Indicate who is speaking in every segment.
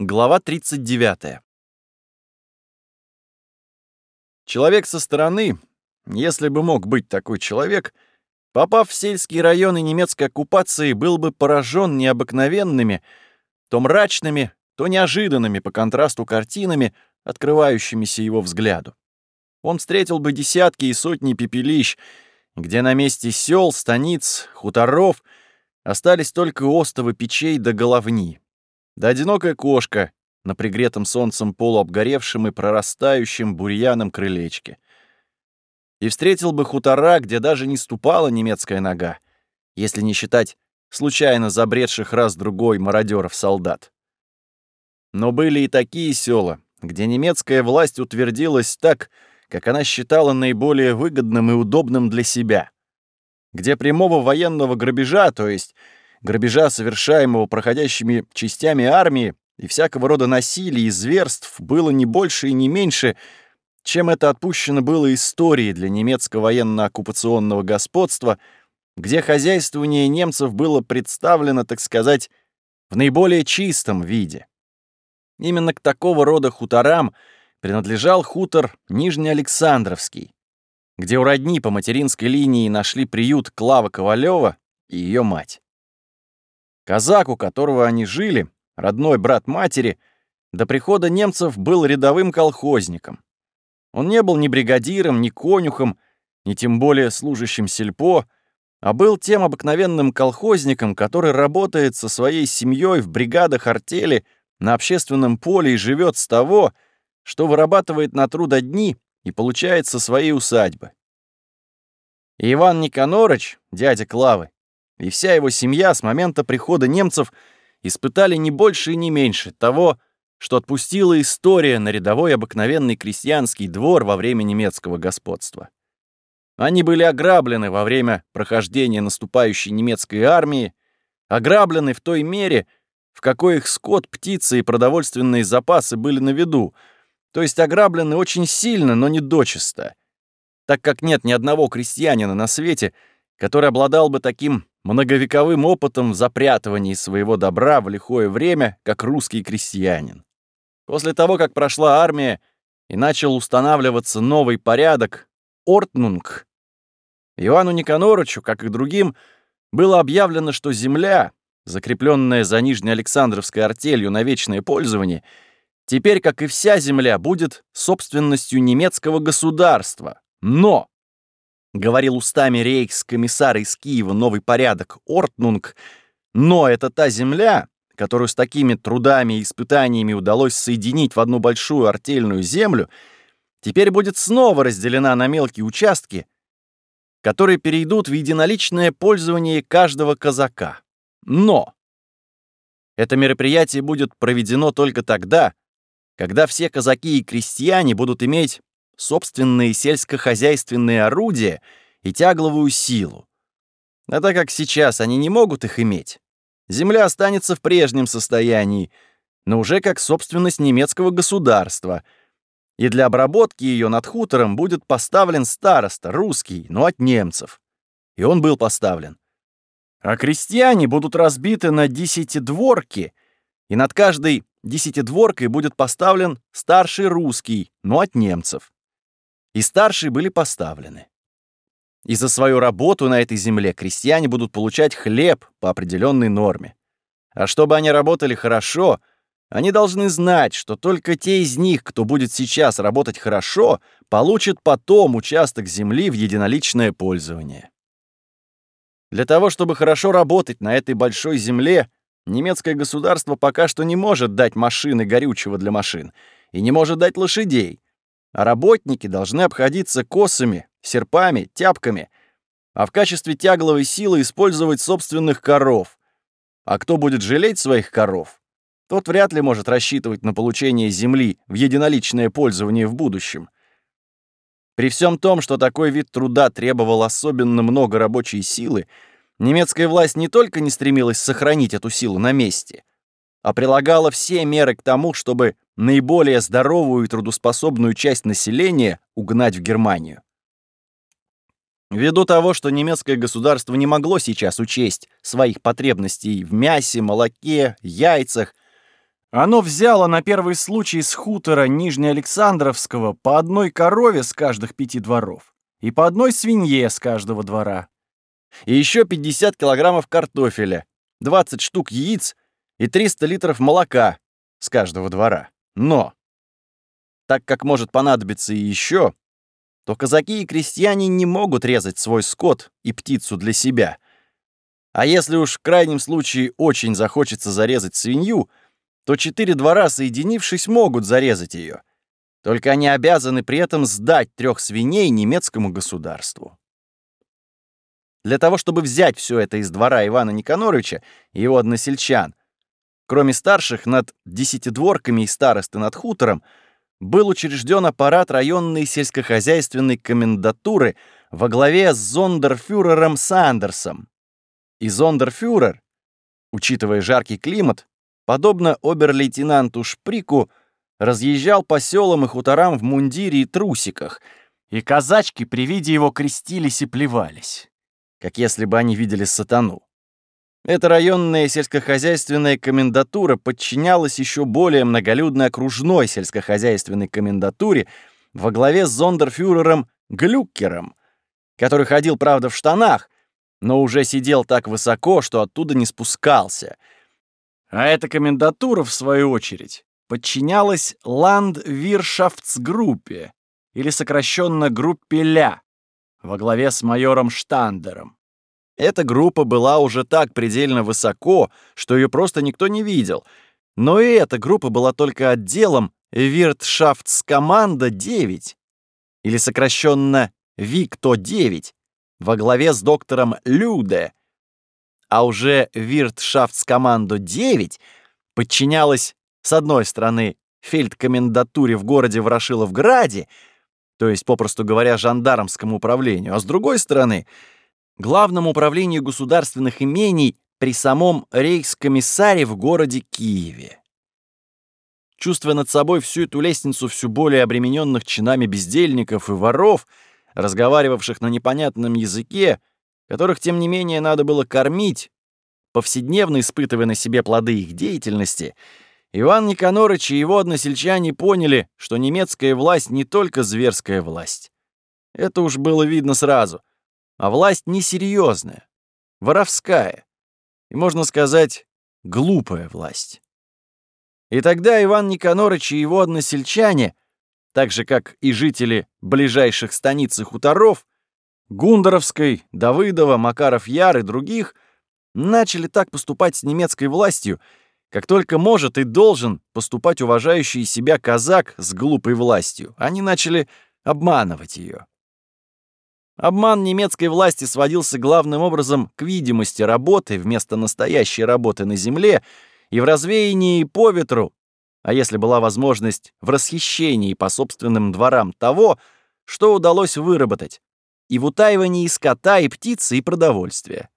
Speaker 1: Глава 39. Человек со стороны, если бы мог быть такой человек, попав в сельские районы немецкой оккупации, был бы поражен необыкновенными, то мрачными, то неожиданными по контрасту картинами, открывающимися его взгляду. Он встретил бы десятки и сотни пепелищ, где на месте сел, станиц, хуторов остались только остовы печей до да головни. Да одинокая кошка на пригретом солнцем полуобгоревшем и прорастающем бурьяном крылечке. И встретил бы хутора, где даже не ступала немецкая нога, если не считать случайно забредших раз-другой мародеров-солдат. Но были и такие села, где немецкая власть утвердилась так, как она считала наиболее выгодным и удобным для себя, где прямого военного грабежа, то есть грабежа, совершаемого проходящими частями армии, и всякого рода насилий и зверств было не больше и не меньше, чем это отпущено было истории для немецкого военно-оккупационного господства, где хозяйствование немцев было представлено, так сказать, в наиболее чистом виде. Именно к такого рода хуторам принадлежал хутор Нижнеалександровский, где у родни по материнской линии нашли приют Клава Ковалева и ее мать. Казак, у которого они жили, родной брат матери, до прихода немцев был рядовым колхозником. Он не был ни бригадиром, ни конюхом, ни тем более служащим сельпо, а был тем обыкновенным колхозником, который работает со своей семьей в бригадах артели на общественном поле и живет с того, что вырабатывает на труд одни и получает со своей усадьбы. И Иван Никонорыч, дядя Клавы, и вся его семья с момента прихода немцев испытали не больше и не меньше того, что отпустила история на рядовой обыкновенный крестьянский двор во время немецкого господства. Они были ограблены во время прохождения наступающей немецкой армии, ограблены в той мере, в какой их скот, птицы и продовольственные запасы были на виду, то есть ограблены очень сильно, но не дочисто, так как нет ни одного крестьянина на свете, который обладал бы таким многовековым опытом в запрятывании своего добра в лихое время, как русский крестьянин. После того, как прошла армия и начал устанавливаться новый порядок, Ортнунг, Иоанну Никанорычу, как и другим, было объявлено, что земля, закрепленная за Нижнеалександровской артелью на вечное пользование, теперь, как и вся земля, будет собственностью немецкого государства. Но говорил устами рейхс-комиссара из Киева «Новый порядок» Ортнунг, но это та земля, которую с такими трудами и испытаниями удалось соединить в одну большую артельную землю, теперь будет снова разделена на мелкие участки, которые перейдут в единоличное пользование каждого казака. Но это мероприятие будет проведено только тогда, когда все казаки и крестьяне будут иметь собственные сельскохозяйственные орудия и тягловую силу. А так как сейчас они не могут их иметь, земля останется в прежнем состоянии, но уже как собственность немецкого государства, и для обработки ее над хутором будет поставлен староста, русский, но от немцев. И он был поставлен. А крестьяне будут разбиты на десятидворки, и над каждой десятидворкой будет поставлен старший русский, но от немцев и старшие были поставлены. И за свою работу на этой земле крестьяне будут получать хлеб по определенной норме. А чтобы они работали хорошо, они должны знать, что только те из них, кто будет сейчас работать хорошо, получат потом участок земли в единоличное пользование. Для того, чтобы хорошо работать на этой большой земле, немецкое государство пока что не может дать машины горючего для машин и не может дать лошадей, а работники должны обходиться косами, серпами, тяпками, а в качестве тягловой силы использовать собственных коров. А кто будет жалеть своих коров, тот вряд ли может рассчитывать на получение земли в единоличное пользование в будущем. При всем том, что такой вид труда требовал особенно много рабочей силы, немецкая власть не только не стремилась сохранить эту силу на месте, а прилагала все меры к тому, чтобы наиболее здоровую и трудоспособную часть населения угнать в Германию. Ввиду того, что немецкое государство не могло сейчас учесть своих потребностей в мясе, молоке, яйцах, Оно взяло на первый случай с хутора Нижнеалександровского по одной корове с каждых пяти дворов и по одной свинье с каждого двора. И еще 50 килограммов картофеля, 20 штук яиц и 300 литров молока с каждого двора. Но, так как может понадобиться и еще, то казаки и крестьяне не могут резать свой скот и птицу для себя. А если уж в крайнем случае очень захочется зарезать свинью, то четыре двора, соединившись, могут зарезать ее. Только они обязаны при этом сдать трех свиней немецкому государству. Для того, чтобы взять все это из двора Ивана Никаноровича и его односельчан, кроме старших над десятидворками и старосты над хутором, был учрежден аппарат районной сельскохозяйственной комендатуры во главе с зондерфюрером Сандерсом. И зондерфюрер, учитывая жаркий климат, подобно обер-лейтенанту Шприку, разъезжал по селам и хуторам в мундире и трусиках, и казачки при виде его крестились и плевались, как если бы они видели сатану. Эта районная сельскохозяйственная комендатура подчинялась еще более многолюдной окружной сельскохозяйственной комендатуре во главе с зондерфюрером Глюккером, который ходил, правда, в штанах, но уже сидел так высоко, что оттуда не спускался. А эта комендатура, в свою очередь, подчинялась Ландвиршафтсгруппе, или сокращенно группе Ля, во главе с майором Штандером. Эта группа была уже так предельно высоко, что ее просто никто не видел. Но и эта группа была только отделом Виртшафтскоманда 9, или сокращенно Викто-9, во главе с доктором Люде. А уже Виртшафтскоманду 9 подчинялась, с одной стороны, фельдкомендатуре в городе Ворошиловграде, то есть, попросту говоря, жандармскому управлению, а с другой стороны — Главному управлению государственных имений при самом рейхскомиссаре в городе Киеве. Чувствуя над собой всю эту лестницу все более обремененных чинами бездельников и воров, разговаривавших на непонятном языке, которых, тем не менее, надо было кормить, повседневно испытывая на себе плоды их деятельности, Иван Никонорыч и его односельчане поняли, что немецкая власть не только зверская власть. Это уж было видно сразу — а власть несерьезная, воровская и, можно сказать, глупая власть. И тогда Иван Никонорыч и его односельчане, так же, как и жители ближайших станиц и хуторов, Гундоровской, Давыдова, Макаров-Яр и других, начали так поступать с немецкой властью, как только может и должен поступать уважающий себя казак с глупой властью. Они начали обманывать ее. Обман немецкой власти сводился главным образом к видимости работы вместо настоящей работы на земле и в развеянии по ветру, а если была возможность, в расхищении по собственным дворам того, что удалось выработать, и в утаивании скота и птицы и продовольствия.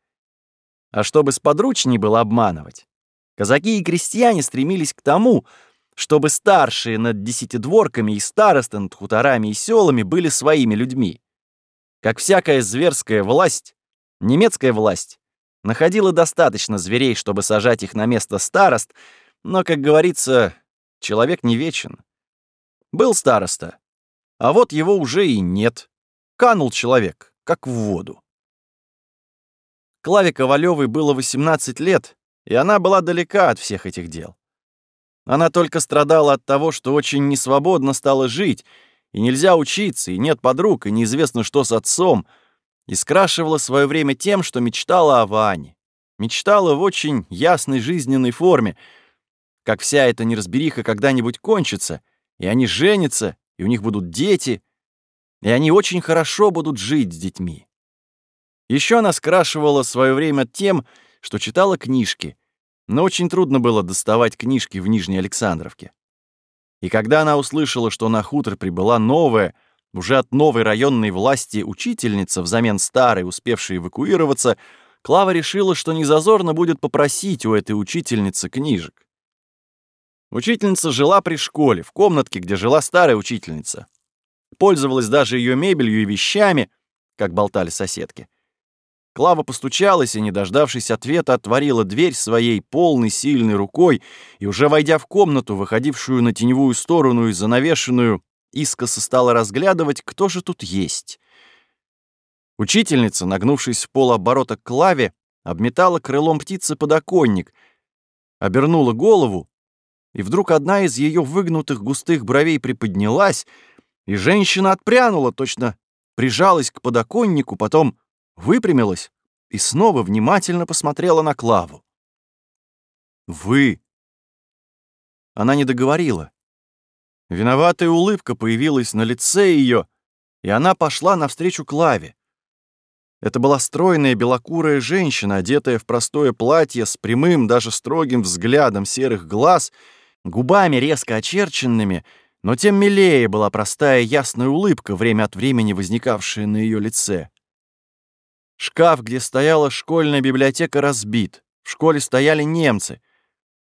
Speaker 1: А чтобы сподручней было обманывать, казаки и крестьяне стремились к тому, чтобы старшие над десятидворками и старосты над хуторами и селами были своими людьми. Как всякая зверская власть, немецкая власть находила достаточно зверей, чтобы сажать их на место старост, но, как говорится, человек не вечен. Был староста, а вот его уже и нет. Канул человек, как в воду. Клаве Ковалёвой было 18 лет, и она была далека от всех этих дел. Она только страдала от того, что очень несвободно стала жить, и нельзя учиться, и нет подруг, и неизвестно, что с отцом, и скрашивала свое время тем, что мечтала о Ване. Мечтала в очень ясной жизненной форме, как вся эта неразбериха когда-нибудь кончится, и они женятся, и у них будут дети, и они очень хорошо будут жить с детьми. Еще она скрашивала свое время тем, что читала книжки, но очень трудно было доставать книжки в Нижней Александровке. И когда она услышала, что на хутор прибыла новая, уже от новой районной власти учительница взамен старой, успевшей эвакуироваться, Клава решила, что незазорно будет попросить у этой учительницы книжек. Учительница жила при школе, в комнатке, где жила старая учительница. Пользовалась даже ее мебелью и вещами, как болтали соседки. Клава постучалась и, не дождавшись ответа, отворила дверь своей полной сильной рукой и, уже войдя в комнату, выходившую на теневую сторону и занавешенную, искоса стала разглядывать, кто же тут есть. Учительница, нагнувшись в полоборота к Клаве, обметала крылом птицы подоконник, обернула голову, и вдруг одна из ее выгнутых густых бровей приподнялась, и женщина отпрянула, точно прижалась к подоконнику, потом выпрямилась и снова внимательно посмотрела на Клаву. «Вы!» Она не договорила. Виноватая улыбка появилась на лице ее, и она пошла навстречу Клаве. Это была стройная белокурая женщина, одетая в простое платье с прямым, даже строгим взглядом серых глаз, губами резко очерченными, но тем милее была простая ясная улыбка, время от времени возникавшая на ее лице. Шкаф, где стояла школьная библиотека, разбит. В школе стояли немцы.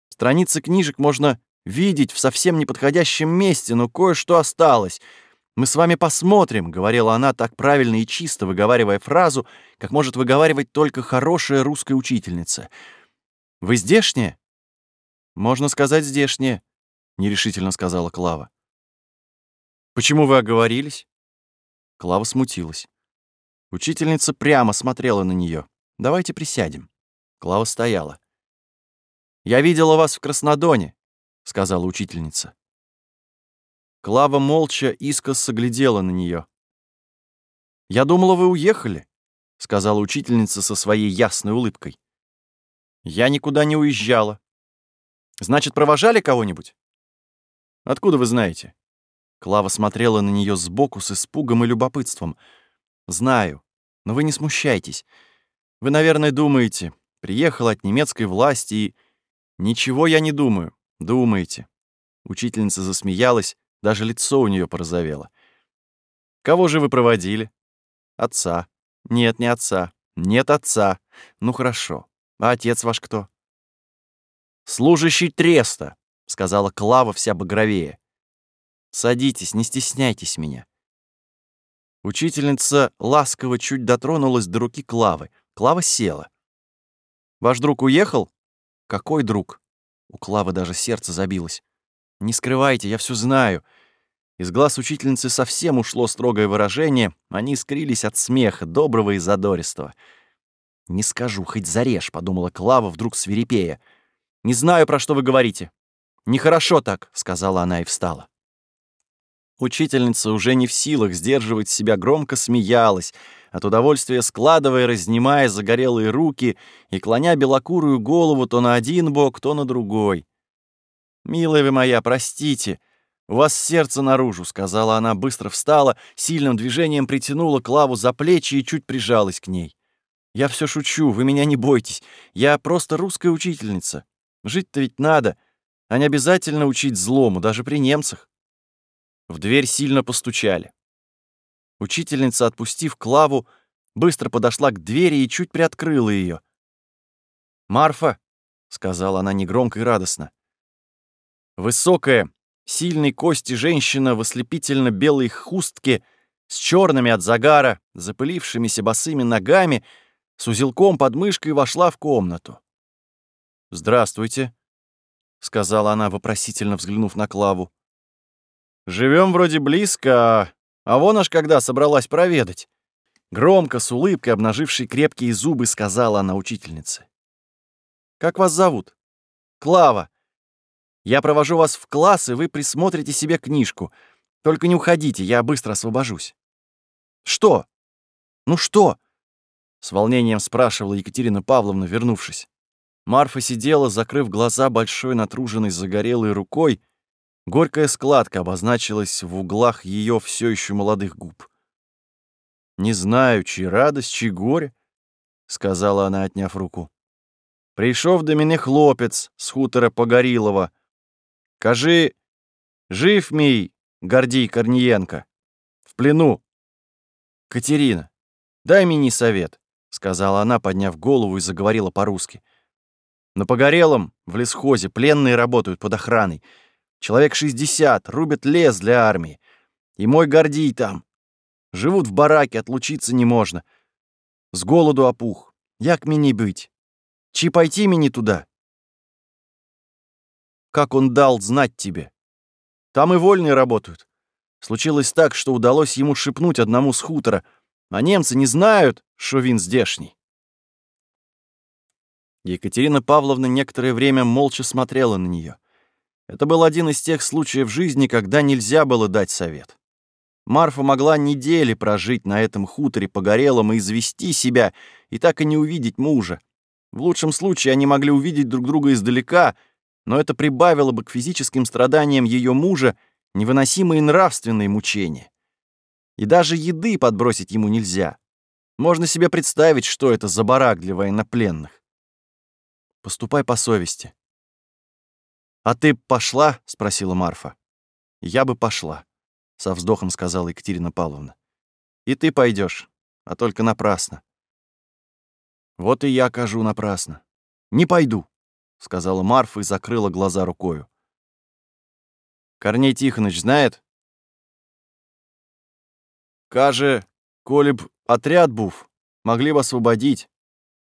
Speaker 1: Страницы книжек можно видеть в совсем неподходящем месте, но кое-что осталось. «Мы с вами посмотрим», — говорила она так правильно и чисто, выговаривая фразу, как может выговаривать только хорошая русская учительница. «Вы здешняя?» «Можно сказать, здешняя», — нерешительно сказала Клава. «Почему вы оговорились?» Клава смутилась. Учительница прямо смотрела на нее. «Давайте присядем». Клава стояла. «Я видела вас в Краснодоне», — сказала учительница. Клава молча искоса глядела на нее. «Я думала, вы уехали», — сказала учительница со своей ясной улыбкой. «Я никуда не уезжала. Значит, провожали кого-нибудь?» «Откуда вы знаете?» Клава смотрела на нее сбоку с испугом и любопытством. «Знаю. Но вы не смущайтесь. Вы, наверное, думаете, приехал от немецкой власти и... Ничего я не думаю. Думаете. Учительница засмеялась, даже лицо у нее порозовело. Кого же вы проводили? Отца. Нет, не отца. Нет отца. Ну хорошо. А отец ваш кто? Служащий треста, сказала Клава вся багровее. Садитесь, не стесняйтесь меня. Учительница ласково чуть дотронулась до руки Клавы. Клава села. «Ваш друг уехал?» «Какой друг?» У Клавы даже сердце забилось. «Не скрывайте, я все знаю». Из глаз учительницы совсем ушло строгое выражение, они скрились от смеха, доброго и задористого. «Не скажу, хоть зарежь», — подумала Клава, вдруг свирепея. «Не знаю, про что вы говорите». «Нехорошо так», — сказала она и встала. Учительница уже не в силах сдерживать себя громко смеялась, от удовольствия складывая, разнимая загорелые руки и клоня белокурую голову то на один бок, то на другой. «Милая вы моя, простите, у вас сердце наружу», — сказала она, быстро встала, сильным движением притянула Клаву за плечи и чуть прижалась к ней. «Я все шучу, вы меня не бойтесь, я просто русская учительница. Жить-то ведь надо, а не обязательно учить злому, даже при немцах». В дверь сильно постучали. Учительница, отпустив Клаву, быстро подошла к двери и чуть приоткрыла ее. «Марфа», — сказала она негромко и радостно. Высокая, сильной кости женщина в ослепительно белой хустке с черными от загара, запылившимися босыми ногами, с узелком под мышкой вошла в комнату. «Здравствуйте», — сказала она, вопросительно взглянув на Клаву. Живем вроде близко, а вон аж когда собралась проведать. Громко, с улыбкой, обнажившей крепкие зубы, сказала она учительнице. «Как вас зовут?» «Клава. Я провожу вас в класс, и вы присмотрите себе книжку. Только не уходите, я быстро освобожусь». «Что? Ну что?» С волнением спрашивала Екатерина Павловна, вернувшись. Марфа сидела, закрыв глаза большой натруженной загорелой рукой, Горькая складка обозначилась в углах ее все еще молодых губ. «Не знаю, чьи радость, чьи горе», — сказала она, отняв руку. «Прийшов до меня хлопец с хутора Погорилова. Кажи, жив мій Гордій Корнієнко? В плену. Катерина, дай мне совет», — сказала она, подняв голову и заговорила по-русски. «На Погорелом, в лесхозе, пленные работают под охраной. Человек 60, рубят лес для армии. И мой Гордий там. Живут в бараке, отлучиться не можно. С голоду опух. Як мені быть? Чи пойти мне туда? Как он дал знать тебе? Там и вольные работают. Случилось так, что удалось ему шепнуть одному с хутора, а немцы не знают, что вин здешний. Екатерина Павловна некоторое время молча смотрела на нее. Это был один из тех случаев жизни, когда нельзя было дать совет. Марфа могла недели прожить на этом хуторе погорелом и извести себя, и так и не увидеть мужа. В лучшем случае они могли увидеть друг друга издалека, но это прибавило бы к физическим страданиям ее мужа невыносимые нравственные мучения. И даже еды подбросить ему нельзя. Можно себе представить, что это за барак для военнопленных. Поступай по совести. «А ты пошла?» — спросила Марфа. «Я бы пошла», — со вздохом сказала Екатерина Павловна. «И ты пойдешь, а только напрасно». «Вот и я кажу напрасно. Не пойду», — сказала Марфа и закрыла глаза рукою. «Корней Тихоныч знает?» «Каже, коли б отряд був, могли бы освободить.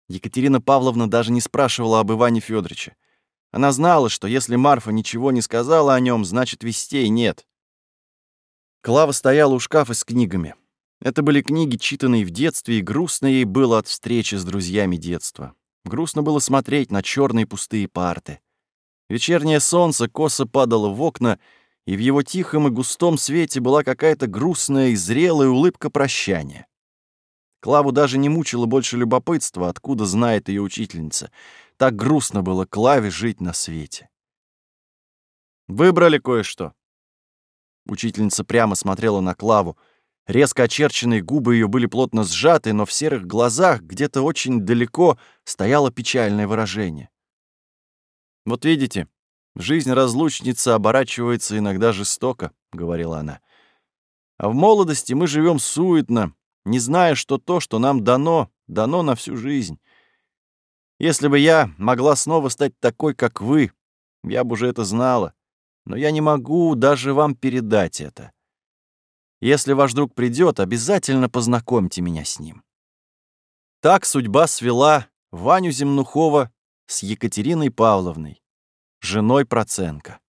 Speaker 1: Екатерина Павловна даже не спрашивала об Иване Федоровиче. Она знала, что если Марфа ничего не сказала о нем, значит, вестей нет. Клава стояла у шкафа с книгами. Это были книги, читанные в детстве, и грустно ей было от встречи с друзьями детства. Грустно было смотреть на черные пустые парты. Вечернее солнце косо падало в окна, и в его тихом и густом свете была какая-то грустная и зрелая улыбка прощания. Клаву даже не мучило больше любопытства, откуда знает ее учительница. Так грустно было Клаве жить на свете. «Выбрали кое-что». Учительница прямо смотрела на Клаву. Резко очерченные губы ее были плотно сжаты, но в серых глазах где-то очень далеко стояло печальное выражение. «Вот видите, жизнь разлучницы оборачивается иногда жестоко», — говорила она. «А в молодости мы живем суетно, не зная, что то, что нам дано, дано на всю жизнь. Если бы я могла снова стать такой, как вы, я бы уже это знала. Но я не могу даже вам передать это. Если ваш друг придет, обязательно познакомьте меня с ним. Так судьба свела Ваню Земнухова с Екатериной Павловной, женой Проценко.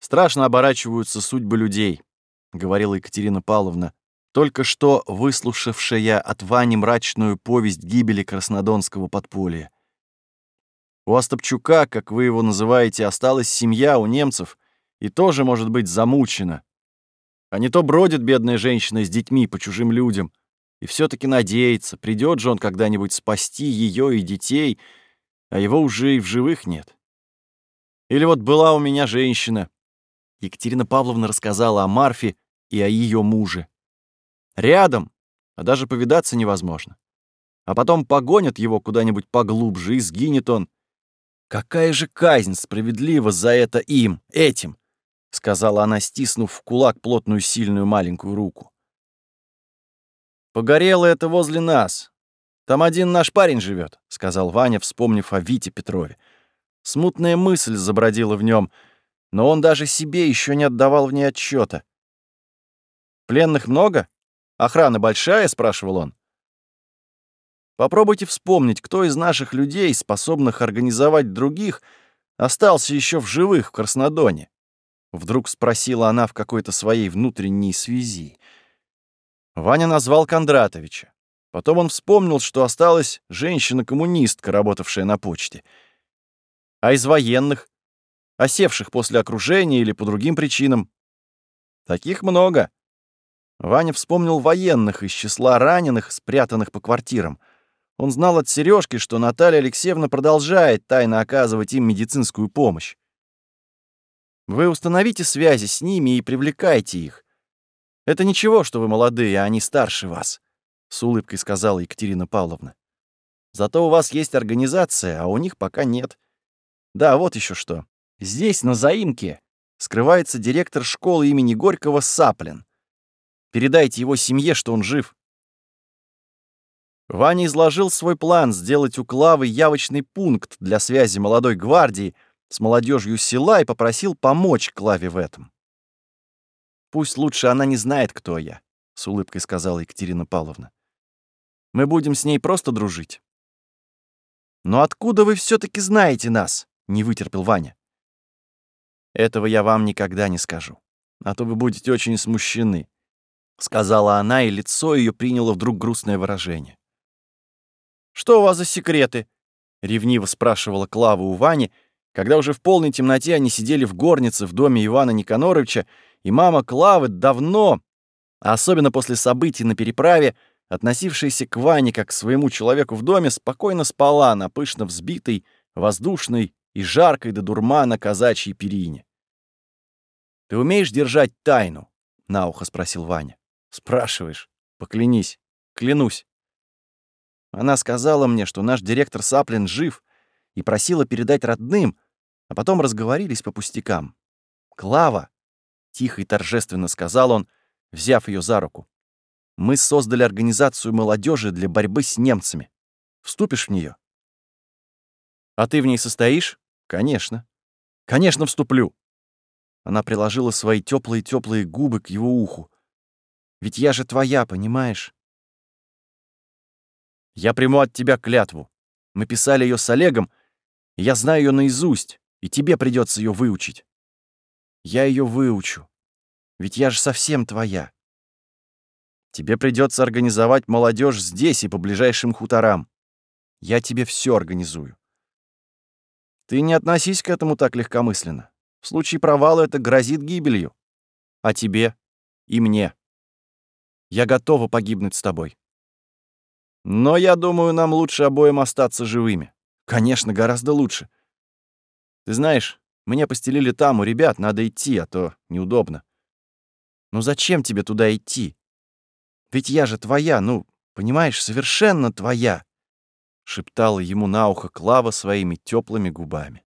Speaker 1: «Страшно оборачиваются судьбы людей», — говорила Екатерина Павловна, только что выслушавшая от Вани мрачную повесть гибели краснодонского подполья. У Остапчука, как вы его называете, осталась семья у немцев и тоже может быть замучена. А не то бродит бедная женщина с детьми по чужим людям и все таки надеется, придет же он когда-нибудь спасти ее и детей, а его уже и в живых нет. Или вот была у меня женщина. Екатерина Павловна рассказала о Марфе и о ее муже. Рядом, а даже повидаться невозможно. А потом погонят его куда-нибудь поглубже, и сгинет он. Какая же казнь справедлива за это им, этим, сказала она, стиснув в кулак плотную сильную маленькую руку. Погорело это возле нас. Там один наш парень живет, сказал Ваня, вспомнив о Вите Петрове. Смутная мысль забродила в нем, но он даже себе еще не отдавал в ней отчета. Пленных много? «Охрана большая?» — спрашивал он. Попробуйте вспомнить, кто из наших людей, способных организовать других, остался еще в живых в Краснодоне. Вдруг спросила она в какой-то своей внутренней связи. Ваня назвал Кондратовича. Потом он вспомнил, что осталась женщина-коммунистка, работавшая на почте. А из военных, осевших после окружения или по другим причинам, таких много. Ваня вспомнил военных из числа раненых, спрятанных по квартирам. Он знал от Сережки, что Наталья Алексеевна продолжает тайно оказывать им медицинскую помощь. Вы установите связи с ними и привлекайте их. Это ничего, что вы молодые, а они старше вас, с улыбкой сказала Екатерина Павловна. Зато у вас есть организация, а у них пока нет. Да, вот еще что. Здесь, на заимке, скрывается директор школы имени Горького Саплин. Передайте его семье, что он жив». Ваня изложил свой план сделать у Клавы явочный пункт для связи молодой гвардии с молодежью села и попросил помочь Клаве в этом. «Пусть лучше она не знает, кто я», — с улыбкой сказала Екатерина Павловна. Мы будем с ней просто дружить. Но откуда вы все таки знаете нас? Не вытерпел Ваня. Этого я вам никогда не скажу, а то вы будете очень смущены, сказала она, и лицо ее приняло вдруг грустное выражение. Что у вас за секреты? ревниво спрашивала Клава у Вани, когда уже в полной темноте они сидели в горнице в доме Ивана Никаноровича, и мама Клавы давно, а особенно после событий на переправе, относившаяся к Ване как к своему человеку в доме, спокойно спала на пышно взбитой, воздушной и жаркой до дурмана казачьей перине. «Ты умеешь держать тайну?» — на ухо спросил Ваня. «Спрашиваешь? Поклянись. Клянусь». Она сказала мне, что наш директор Саплин жив, и просила передать родным, а потом разговорились по пустякам. «Клава!» — тихо и торжественно сказал он, взяв ее за руку. Мы создали организацию молодежи для борьбы с немцами. Вступишь в нее? А ты в ней состоишь? Конечно. Конечно, вступлю. Она приложила свои теплые-теплые губы к его уху. Ведь я же твоя, понимаешь? Я приму от тебя клятву. Мы писали ее с Олегом, и я знаю ее наизусть, и тебе придется ее выучить. Я ее выучу. Ведь я же совсем твоя. Тебе придется организовать молодежь здесь и по ближайшим хуторам. Я тебе все организую. Ты не относись к этому так легкомысленно. В случае провала это грозит гибелью. А тебе и мне. Я готова погибнуть с тобой. Но я думаю, нам лучше обоим остаться живыми. Конечно, гораздо лучше. Ты знаешь, мне постелили там у ребят, надо идти, а то неудобно. Ну зачем тебе туда идти? Ведь я же твоя, ну, понимаешь, совершенно твоя!» — шептала ему на ухо Клава своими теплыми губами.